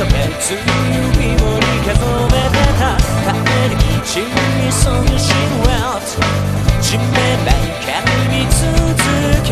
の目指を理か染めてた。帰り道にそのシルエット。地面ない髪に続け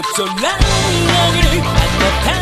っとライナーに当たった